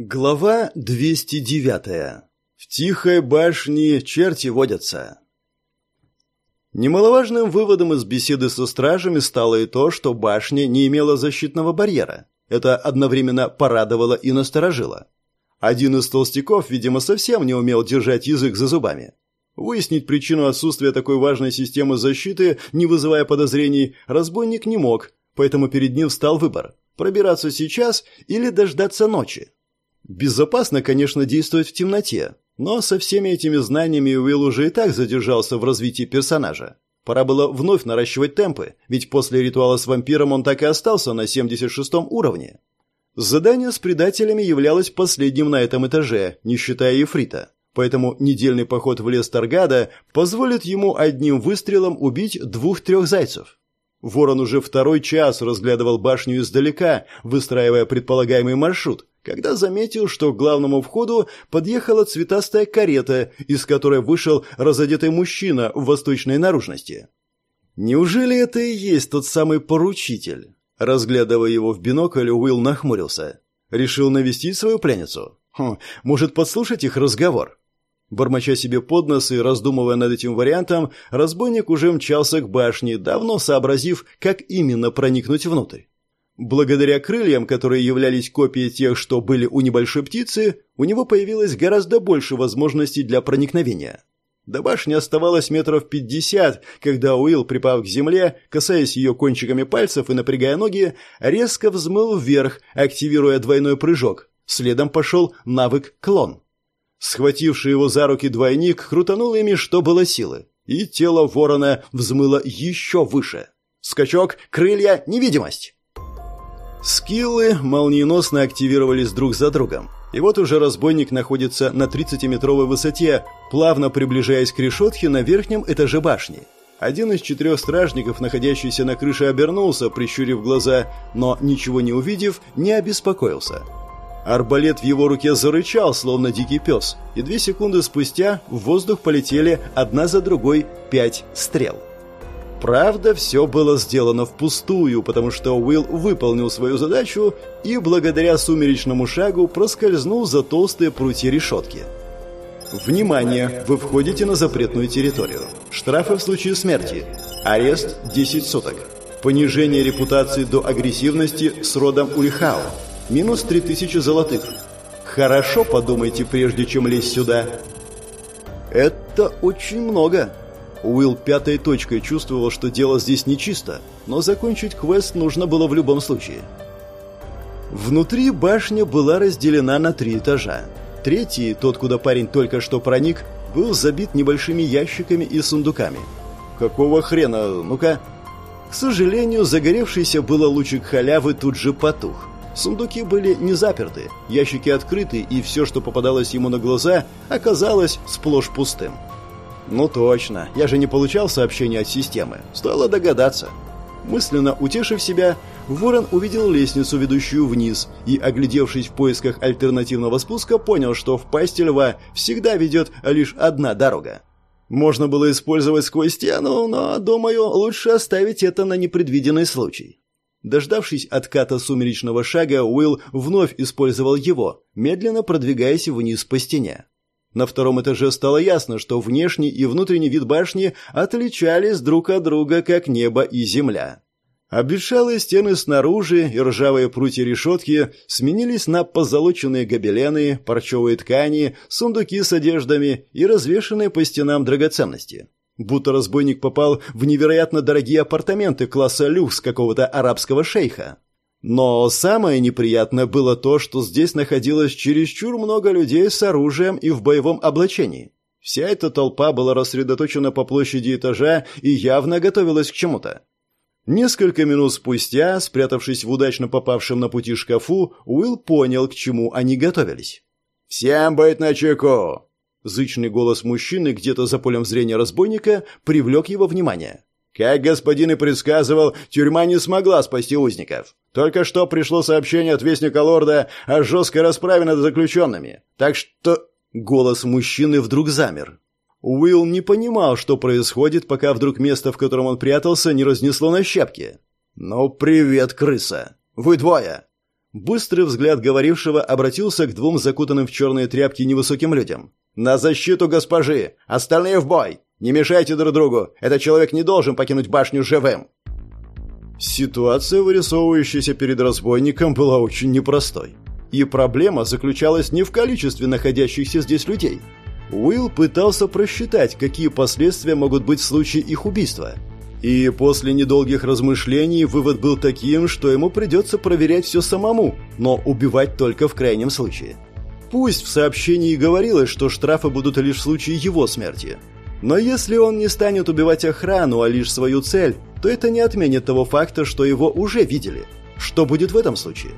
Глава 209. В тихой башне черти водятся. Немаловажным выводом из беседы со стражами стало и то, что башня не имела защитного барьера. Это одновременно порадовало и насторожило. Один из толстяков, видимо, совсем не умел держать язык за зубами. Выяснить причину отсутствия такой важной системы защиты, не вызывая подозрений, разбойник не мог, поэтому перед ним встал выбор – пробираться сейчас или дождаться ночи. Безопасно, конечно, действовать в темноте, но со всеми этими знаниями Уилл уже и так задержался в развитии персонажа. Пора было вновь наращивать темпы, ведь после ритуала с вампиром он так и остался на 76-м уровне. Задание с предателями являлось последним на этом этаже, не считая Ефрита. Поэтому недельный поход в лес Таргада позволит ему одним выстрелом убить двух-трех зайцев. Ворон уже второй час разглядывал башню издалека, выстраивая предполагаемый маршрут, когда заметил, что к главному входу подъехала цветастая карета, из которой вышел разодетый мужчина в восточной наружности. Неужели это и есть тот самый поручитель? Разглядывая его в бинокль, Уилл нахмурился. Решил навестить свою пленницу? Хм, может, подслушать их разговор? Бормоча себе под нос и раздумывая над этим вариантом, разбойник уже мчался к башне, давно сообразив, как именно проникнуть внутрь. Благодаря крыльям, которые являлись копией тех, что были у небольшой птицы, у него появилось гораздо больше возможностей для проникновения. До башни оставалось метров пятьдесят, когда Уилл, припав к земле, касаясь ее кончиками пальцев и напрягая ноги, резко взмыл вверх, активируя двойной прыжок. Следом пошел навык «клон». Схвативший его за руки двойник крутанул ими, что было силы, и тело ворона взмыло еще выше. Скачок, крылья, невидимость. Скиллы молниеносно активировались друг за другом. И вот уже разбойник находится на 30-метровой высоте, плавно приближаясь к решетке на верхнем этаже башни. Один из четырех стражников, находящийся на крыше, обернулся, прищурив глаза, но, ничего не увидев, не обеспокоился. Арбалет в его руке зарычал, словно дикий пес, и две секунды спустя в воздух полетели одна за другой пять стрел. Правда, все было сделано впустую, потому что Уилл выполнил свою задачу и благодаря сумеречному шагу проскользнул за толстые прутья решетки. Внимание! Вы входите на запретную территорию. Штрафы в случае смерти. Арест 10 суток. Понижение репутации до агрессивности с родом Ульхао. Минус 3000 золотых. Хорошо подумайте, прежде чем лезть сюда. Это очень много. Уилл пятой точкой чувствовал, что дело здесь нечисто, но закончить квест нужно было в любом случае. Внутри башня была разделена на три этажа. Третий, тот, куда парень только что проник, был забит небольшими ящиками и сундуками. Какого хрена? Ну-ка. К сожалению, загоревшийся было лучик халявы тут же потух. Сундуки были не заперты, ящики открыты, и все, что попадалось ему на глаза, оказалось сплошь пустым. Ну точно, я же не получал сообщения от системы. Стоило догадаться. Мысленно утешив себя, Ворон увидел лестницу, ведущую вниз, и, оглядевшись в поисках альтернативного спуска, понял, что в пасти льва всегда ведет лишь одна дорога. Можно было использовать сквозь стену, но, думаю, лучше оставить это на непредвиденный случай. Дождавшись отката сумеречного шага, Уилл вновь использовал его, медленно продвигаясь вниз по стене. На втором этаже стало ясно, что внешний и внутренний вид башни отличались друг от друга, как небо и земля. Обветшалые стены снаружи и ржавые прутья решетки сменились на позолоченные гобелены, парчевые ткани, сундуки с одеждами и развешанные по стенам драгоценности. Будто разбойник попал в невероятно дорогие апартаменты класса люкс какого-то арабского шейха. Но самое неприятное было то, что здесь находилось чересчур много людей с оружием и в боевом облачении. Вся эта толпа была рассредоточена по площади этажа и явно готовилась к чему-то. Несколько минут спустя, спрятавшись в удачно попавшем на пути шкафу, Уилл понял, к чему они готовились. «Всем быть начеку!» Зычный голос мужчины где-то за полем зрения разбойника привлек его внимание. Как господин и предсказывал, тюрьма не смогла спасти узников. Только что пришло сообщение от Вестника Лорда о жесткой расправе над заключенными. Так что... Голос мужчины вдруг замер. Уилл не понимал, что происходит, пока вдруг место, в котором он прятался, не разнесло на щепки. «Ну, привет, крыса! Вы двое!» Быстрый взгляд говорившего обратился к двум закутанным в черные тряпки невысоким людям. «На защиту госпожи! Остальные в бой! Не мешайте друг другу! Этот человек не должен покинуть башню живым!» Ситуация, вырисовывающаяся перед разбойником, была очень непростой. И проблема заключалась не в количестве находящихся здесь людей. Уилл пытался просчитать, какие последствия могут быть в случае их убийства – и после недолгих размышлений вывод был таким, что ему придется проверять все самому, но убивать только в крайнем случае. Пусть в сообщении говорилось, что штрафы будут лишь в случае его смерти. Но если он не станет убивать охрану, а лишь свою цель, то это не отменит того факта, что его уже видели. Что будет в этом случае?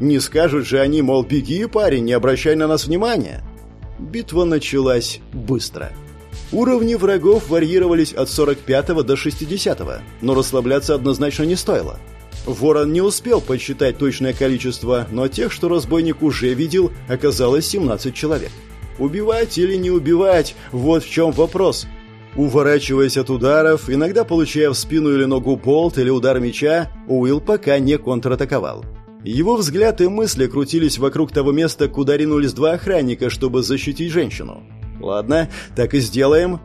Не скажут же они, мол, беги, парень, не обращай на нас внимания. Битва началась быстро. Уровни врагов варьировались от 45 до 60, но расслабляться однозначно не стоило. Ворон не успел подсчитать точное количество, но тех, что разбойник уже видел, оказалось 17 человек. Убивать или не убивать – вот в чем вопрос. Уворачиваясь от ударов, иногда получая в спину или ногу болт или удар меча, Уилл пока не контратаковал. Его взгляд и мысли крутились вокруг того места, куда ринулись два охранника, чтобы защитить женщину. «Ладно, так и сделаем».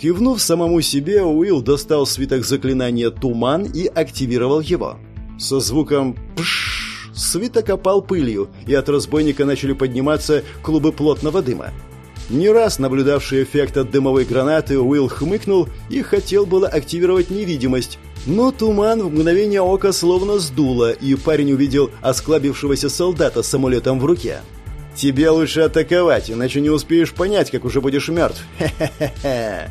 Кивнув самому себе, Уилл достал свиток заклинания «Туман» и активировал его. Со звуком «пшшш» свиток опал пылью, и от разбойника начали подниматься клубы плотного дыма. Не раз наблюдавший эффект от дымовой гранаты, Уилл хмыкнул и хотел было активировать невидимость, но туман в мгновение ока словно сдуло, и парень увидел осклабившегося солдата с амулетом в руке. Тебе лучше атаковать, иначе не успеешь понять, как уже будешь мертв. Хе-хе-хе.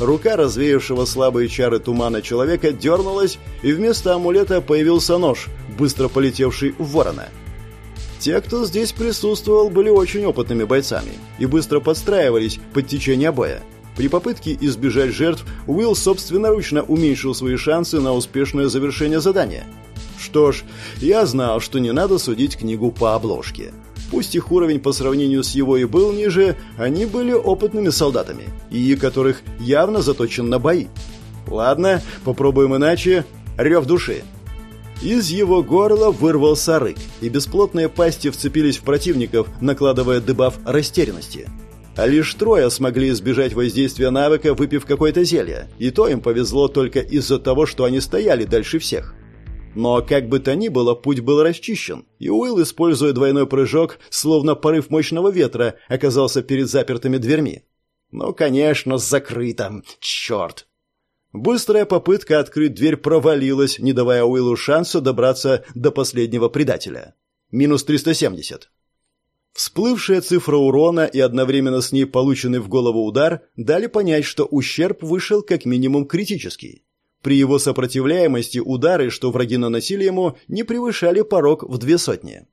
Рука развеявшего слабые чары тумана человека дернулась, и вместо амулета появился нож, быстро полетевший в ворона. Те, кто здесь присутствовал, были очень опытными бойцами и быстро подстраивались под течение боя. При попытке избежать жертв Уилл собственноручно уменьшил свои шансы на успешное завершение задания. Что ж, я знал, что не надо судить книгу по обложке. Пусть их уровень по сравнению с его и был ниже, они были опытными солдатами, и которых явно заточен на бои. Ладно, попробуем иначе. Рев души. Из его горла вырвался рык, и бесплотные пасти вцепились в противников, накладывая дебаф растерянности. А лишь трое смогли избежать воздействия навыка, выпив какое-то зелье, и то им повезло только из-за того, что они стояли дальше всех. Но как бы то ни было, путь был расчищен, и Уилл, используя двойной прыжок, словно порыв мощного ветра, оказался перед запертыми дверьми. Ну, конечно, с закрытым. Черт! Быстрая попытка открыть дверь провалилась, не давая Уиллу шанса добраться до последнего предателя. Минус 370. Всплывшая цифра урона и одновременно с ней полученный в голову удар дали понять, что ущерб вышел как минимум критический. При его сопротивляемости удары, что враги наносили ему, не превышали порог в две сотни.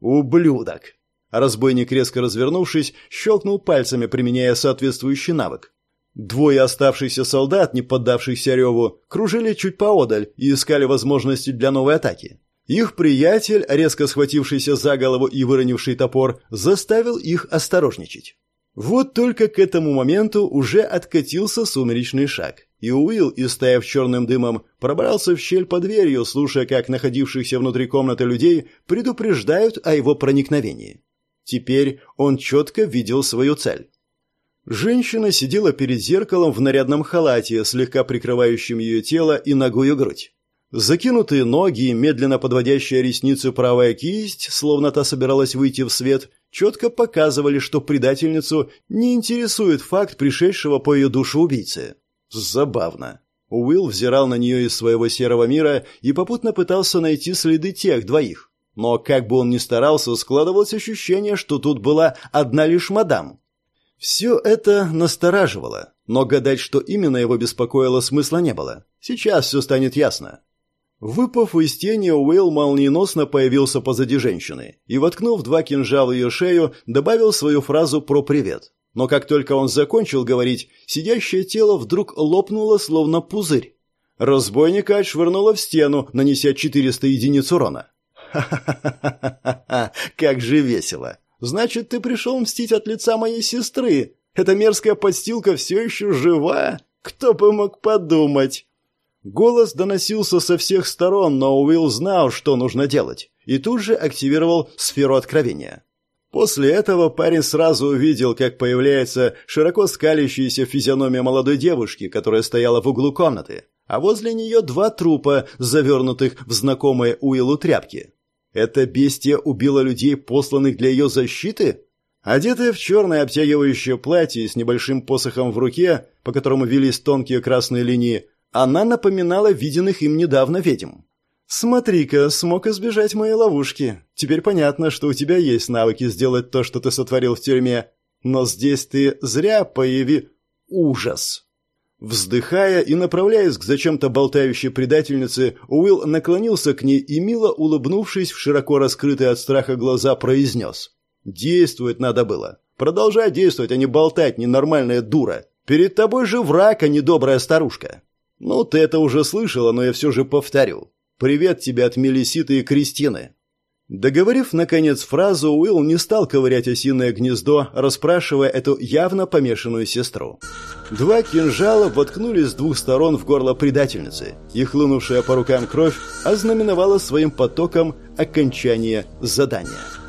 «Ублюдок!» Разбойник, резко развернувшись, щелкнул пальцами, применяя соответствующий навык. Двое оставшихся солдат, не поддавшихся реву, кружили чуть поодаль и искали возможности для новой атаки. Их приятель, резко схватившийся за голову и выронивший топор, заставил их осторожничать. Вот только к этому моменту уже откатился сумеречный шаг, и Уилл, истаяв черным дымом, пробрался в щель под дверью, слушая, как находившихся внутри комнаты людей предупреждают о его проникновении. Теперь он четко видел свою цель. Женщина сидела перед зеркалом в нарядном халате, слегка прикрывающем ее тело и ногую грудь. Закинутые ноги и медленно подводящая ресницы правая кисть, словно та собиралась выйти в свет, четко показывали, что предательницу не интересует факт пришедшего по ее душу убийцы. Забавно. Уилл взирал на нее из своего серого мира и попутно пытался найти следы тех двоих. Но как бы он ни старался, складывалось ощущение, что тут была одна лишь мадам. Все это настораживало, но гадать, что именно его беспокоило, смысла не было. Сейчас все станет ясно. Выпав из тени, Уилл молниеносно появился позади женщины и, воткнув два кинжала в ее шею, добавил свою фразу про привет. Но как только он закончил говорить, сидящее тело вдруг лопнуло, словно пузырь. Разбойника отшвырнуло в стену, нанеся 400 единиц урона. «Ха-ха-ха! Как же весело! Значит, ты пришел мстить от лица моей сестры! Эта мерзкая подстилка все еще жива? Кто бы мог подумать!» Голос доносился со всех сторон, но Уилл знал, что нужно делать. и тут же активировал сферу откровения. После этого парень сразу увидел, как появляется широко скалящаяся физиономия молодой девушки, которая стояла в углу комнаты, а возле нее два трупа, завернутых в знакомые Уиллу тряпки. Это бестия убила людей, посланных для ее защиты? Одетая в черное обтягивающее платье с небольшим посохом в руке, по которому велись тонкие красные линии, она напоминала виденных им недавно ведьм. «Смотри-ка, смог избежать моей ловушки. Теперь понятно, что у тебя есть навыки сделать то, что ты сотворил в тюрьме. Но здесь ты зря появи... Ужас!» Вздыхая и направляясь к зачем-то болтающей предательнице, Уилл наклонился к ней и, мило улыбнувшись в широко раскрытые от страха глаза, произнес. «Действовать надо было. Продолжай действовать, а не болтать, ненормальная дура. Перед тобой же враг, а не добрая старушка». «Ну, ты это уже слышала, но я все же повторю. Привет тебе от Мелиситы и Кристины». Договорив, наконец, фразу, Уилл не стал ковырять осиное гнездо, расспрашивая эту явно помешанную сестру. Два кинжала воткнулись с двух сторон в горло предательницы, и хлынувшая по рукам кровь ознаменовала своим потоком окончание задания.